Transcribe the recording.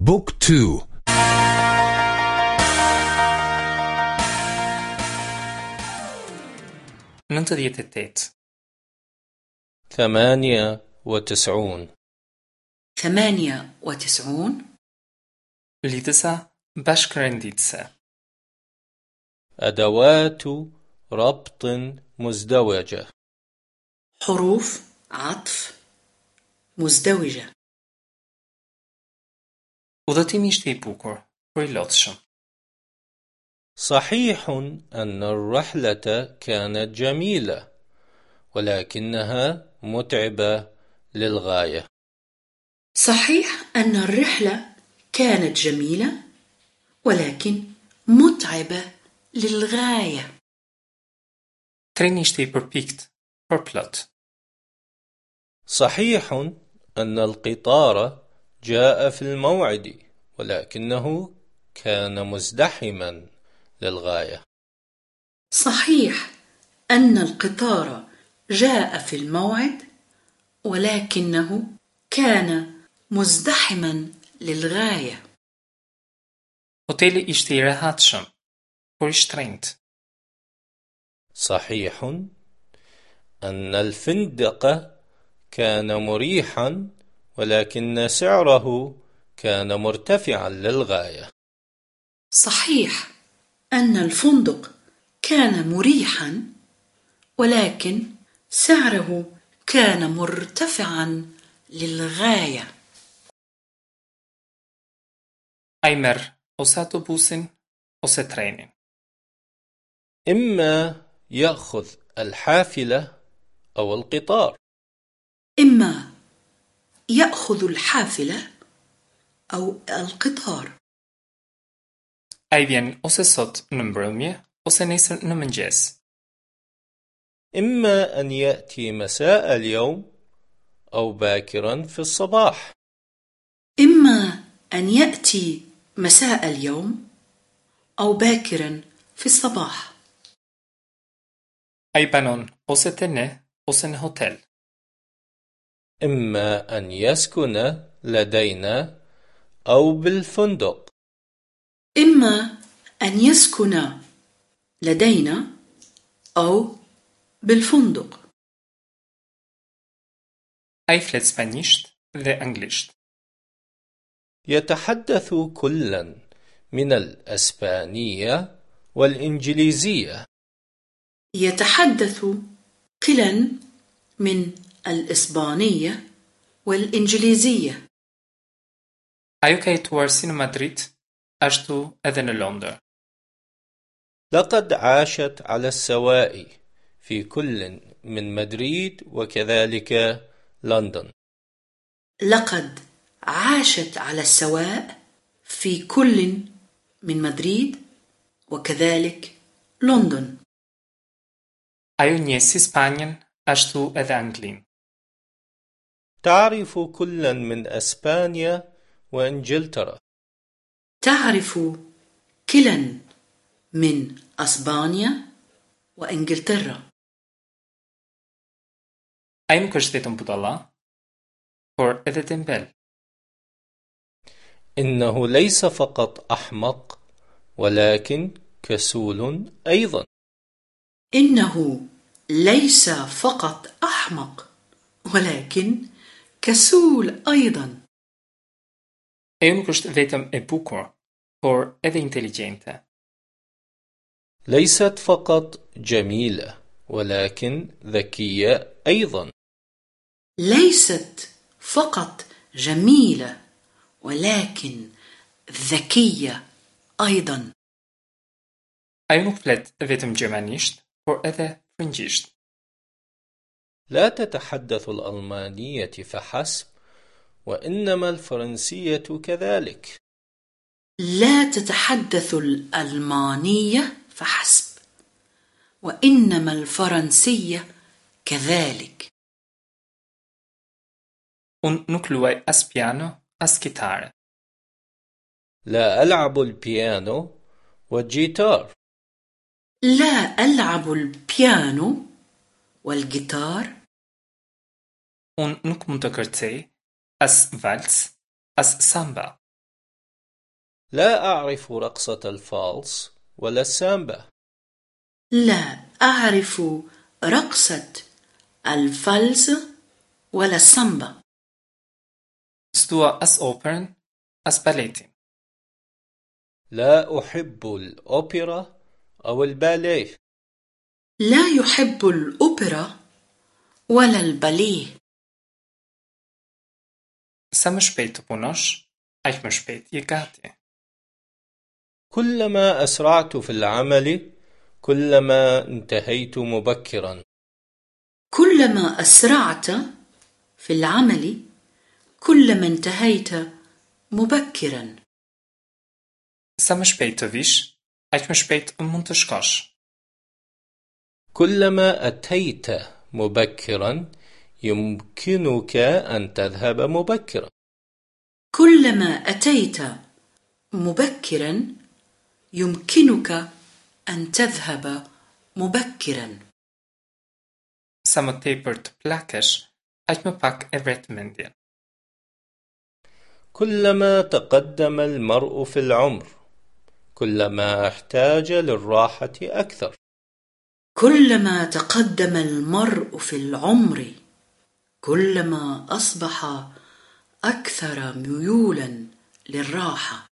book two. nëntëdhjetë e tetë ثمانية وتسعون. ثمانية وتسعون. Lidhëza bashkërenditëse أدوات ربط مزدوجة. حروف عطف مزدوجة. Udhëtimi ishte i bukur, por i lotshëm. صحيح أن الرحلة كانت جميلة ولكنها متعبة للغاية صحيح أن الرحلة كانت جميلة ولكن متعبة للغاية Treni ishte i përpikt, por plot. صحيح أن القطار جاء في الموعد ولكنه كان مزدحما للغاية. صحيح أن القطار جاء في الموعد ولكنه كان مزدحما للغاية. Hoteli ishte i rehatshëm, por i shtrenjtë. صحيح أن الفندق كان مريحا ولكن سعره كان مرتفعا للغاية. صحيح أن الفندق كان مريحا ولكن سعره كان مرتفعا للغاية. Ose autobusin ose trenin. إما يأخذ الحافلة أو القطار. إما يأخذ الحافلة أو القطار Ai vjen ose sot në mbrëmje ose nesër në mëngjes. إما أن يأتي مساء اليوم أو باكرا في الصباح إما أن يأتي مساء اليوم أو باكرا في الصباح Ai banon ose te ne ose në hotel. إما أن يسكن لدينا أو بالفندق. إما أن يسكن لدينا أو بالفندق. Ai flet spanjisht dhe anglisht. يتحدث كلا من الأسبانية والإنجليزية. يتحدث قلا من الإسبانية والإنجليزية. Ajo ka jetuar si në Madrid, ashtu edhe në Londër. لقد عاشت على السواء في كل من مدريد وكذلك لندن. لقد عاشت على السواء في كل من مدريد وكذلك لندن. Ajo njeh Spanjën, ashtu edhe Anglinë. تعرف كلا من أسبانيا وإنجلترا. تعرف كلا من أسبانيا وإنجلترا. Ai nuk është vetëm budalla, por edhe tembel. إنه ليس فقط أحمق ولكن كسول أيضا إنه ليس فقط أحمق ولكن كسول أيضا Ajo nuk është vetëm e bukur, por edhe inteligjente. ليست فقط جميلة ولكن ذكية أيضا ليست فقط جميلة ولكن ذكية أيضا Ajo nuk flet vetëm gjermanisht, por edhe frëngjisht. لا تتحدث الألمانية فحسب وإنما الفرنسية كذلك. لا تتحدث الألمانية فحسب وإنما الفرنسية كذلك. Unë nuk luaj as piano, as kitare. لا ألعب البيانو والجيتار. لا ألعب البيانو والجيتار Unë nuk mund të kërcej as valc, as samba. لا أعرف رقصة الفالس ولا السامبا لا أعرف رقصة الفالس ولا السامبا S'dua as operën, as baletin. لا أحب الأوبرا أو الباليه لا يحب الأوبرا ولا الباليه Punosh, aq më shpejt je gati. كلما أسرعت في العمل كلما انتهيت مبكرا كلما أسرعت في العمل كلما انتهيت مبكرا aq më shpejt mund të shkosh. كلما أتيت مبكرا يمكنك أن تذهب مبكرا. كلما أتيت مبكرا يمكنك أن تذهب مبكرا. Sa më tepër të plakesh, aq më pak e mendjen. كلما تقدم المرء في العمر كلما احتاج للراحة أكثر. كلما تقدم المرء في العمر كلما أصبح أكثر ميولا للراحة.